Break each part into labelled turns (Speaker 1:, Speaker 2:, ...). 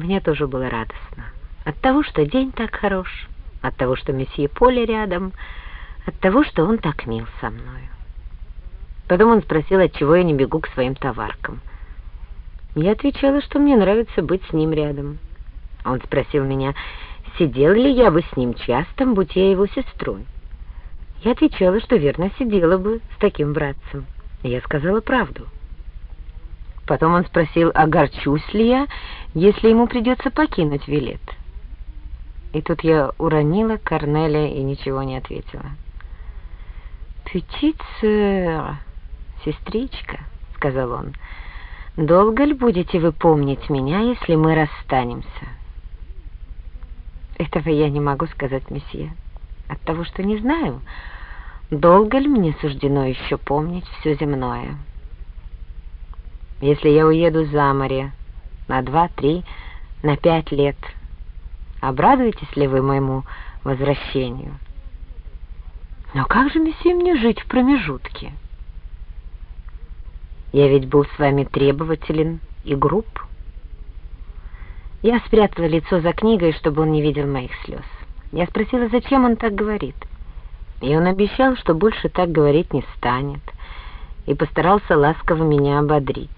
Speaker 1: Мне тоже было радостно. От того, что день так хорош, от того, что месье Поле рядом, от того, что он так мил со мною. Потом он спросил, отчего я не бегу к своим товаркам. Я отвечала, что мне нравится быть с ним рядом. Он спросил меня, сидела ли я бы с ним часто, будь я его сестрой. Я отвечала, что верно сидела бы с таким братцем. Я сказала правду. Потом он спросил, огорчусь ли я, если ему придется покинуть Вилет. И тут я уронила Корнеля и ничего не ответила. «Петит сестричка», — сказал он, — «долго ли будете вы помнить меня, если мы расстанемся?» «Этого я не могу сказать, месье, от того, что не знаю, долго ли мне суждено еще помнить все земное». Если я уеду за море на два, три, на пять лет, обрадуетесь ли вы моему возвращению? Но как же, месье, мне жить в промежутке? Я ведь был с вами требователен и груб. Я спрятала лицо за книгой, чтобы он не видел моих слез. Я спросила, зачем он так говорит. И он обещал, что больше так говорить не станет — и постарался ласково меня ободрить.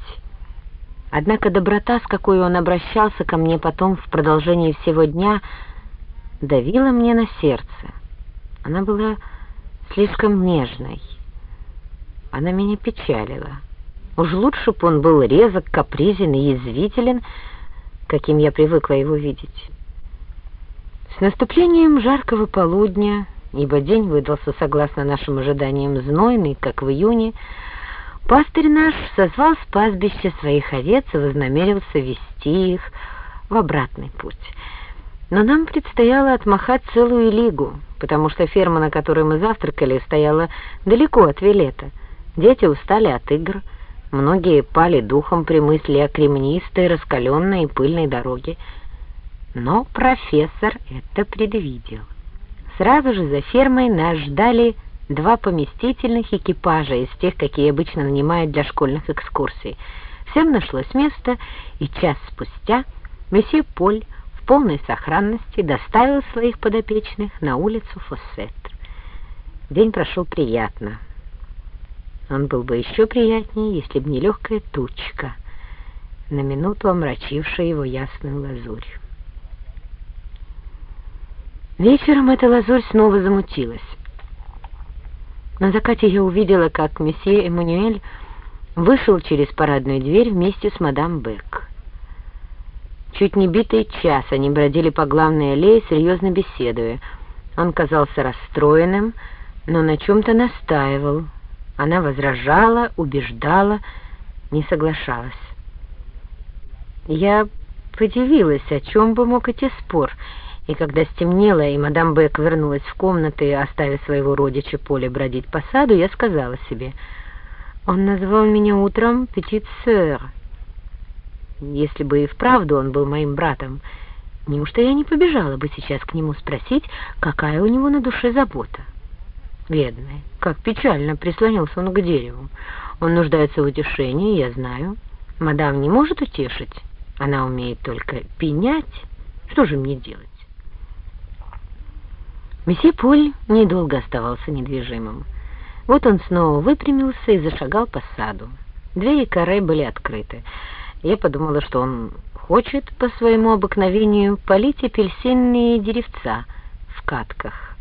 Speaker 1: Однако доброта, с какой он обращался ко мне потом в продолжении всего дня, давила мне на сердце. Она была слишком нежной. Она меня печалила. Уж лучше бы он был резок, капризен и язвителен, каким я привыкла его видеть. С наступлением жаркого полудня, ибо день выдался, согласно нашим ожиданиям, знойный, как в июне, Пастырь наш созвал с пастбища своих овец и вознамерился вести их в обратный путь. Но нам предстояло отмахать целую лигу, потому что ферма, на которой мы завтракали, стояла далеко от Вилета. Дети устали от игр, многие пали духом при мысли о кремнистой, раскаленной и пыльной дороге. Но профессор это предвидел. Сразу же за фермой нас ждали два поместительных экипажа из тех, какие обычно нанимают для школьных экскурсий. Всем нашлось место, и час спустя месье Поль в полной сохранности доставил своих подопечных на улицу Фоссет. День прошел приятно. Он был бы еще приятнее, если бы не легкая тучка, на минуту омрачившая его ясную лазурь. Вечером эта лазурь снова замутилась. На закате я увидела, как месье Эммануэль вышел через парадную дверь вместе с мадам Бек. Чуть не битый час они бродили по главной аллее, серьезно беседуя. Он казался расстроенным, но на чем-то настаивал. Она возражала, убеждала, не соглашалась. Я подивилась, о чем бы мог идти спор — и когда стемнело, и мадам Бек вернулась в комнаты, оставив своего родича Поле бродить по саду, я сказала себе, «Он назвал меня утром «Петит сэр». Если бы и вправду он был моим братом, неужто я не побежала бы сейчас к нему спросить, какая у него на душе забота? Бедный, как печально прислонился он к дереву. Он нуждается в утешении, я знаю. Мадам не может утешить, она умеет только пенять. Что же мне делать? Месье Поль недолго оставался недвижимым. Вот он снова выпрямился и зашагал по саду. Двери каре были открыты. Я подумала, что он хочет по своему обыкновению полить апельсинные деревца в катках.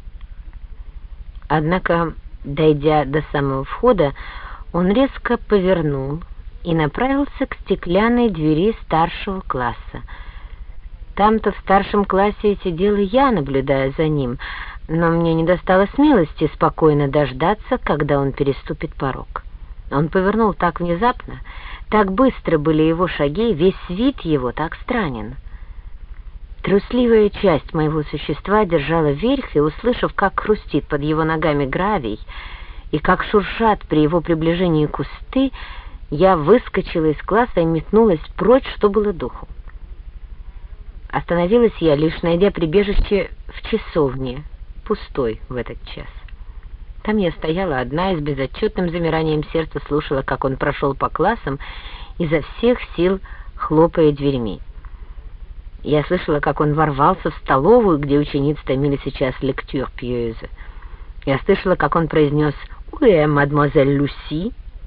Speaker 1: Однако, дойдя до самого входа, он резко повернул и направился к стеклянной двери старшего класса. Там-то в старшем классе сидела я, наблюдая за ним — но мне не достало смелости спокойно дождаться, когда он переступит порог. Он повернул так внезапно, так быстро были его шаги, весь вид его так странен. Трусливая часть моего существа держала верх, и, услышав, как хрустит под его ногами гравий, и как шуршат при его приближении кусты, я выскочила из класса и метнулась прочь, что было духу. Остановилась я, лишь найдя прибежище в часовне, пустой в этот час. Там я стояла одна и с безотчетным замиранием сердца слушала, как он прошел по классам, изо всех сил хлопая дверьми. Я слышала, как он ворвался в столовую, где ученицы томили сейчас лектюр Пьюза. Я слышала, как он произнес «Уэ, мадемуазель Люси»,